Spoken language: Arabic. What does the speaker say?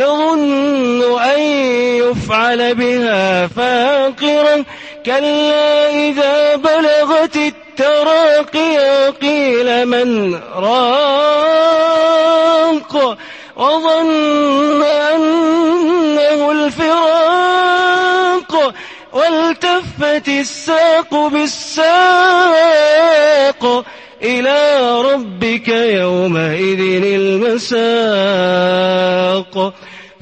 تظن أن يفعل بها فاقرة كلا إذا بلغت التراقي قيل من راق وظن أنه الفراق والتفت الساق بالساق إلى ربك يومئذ المساق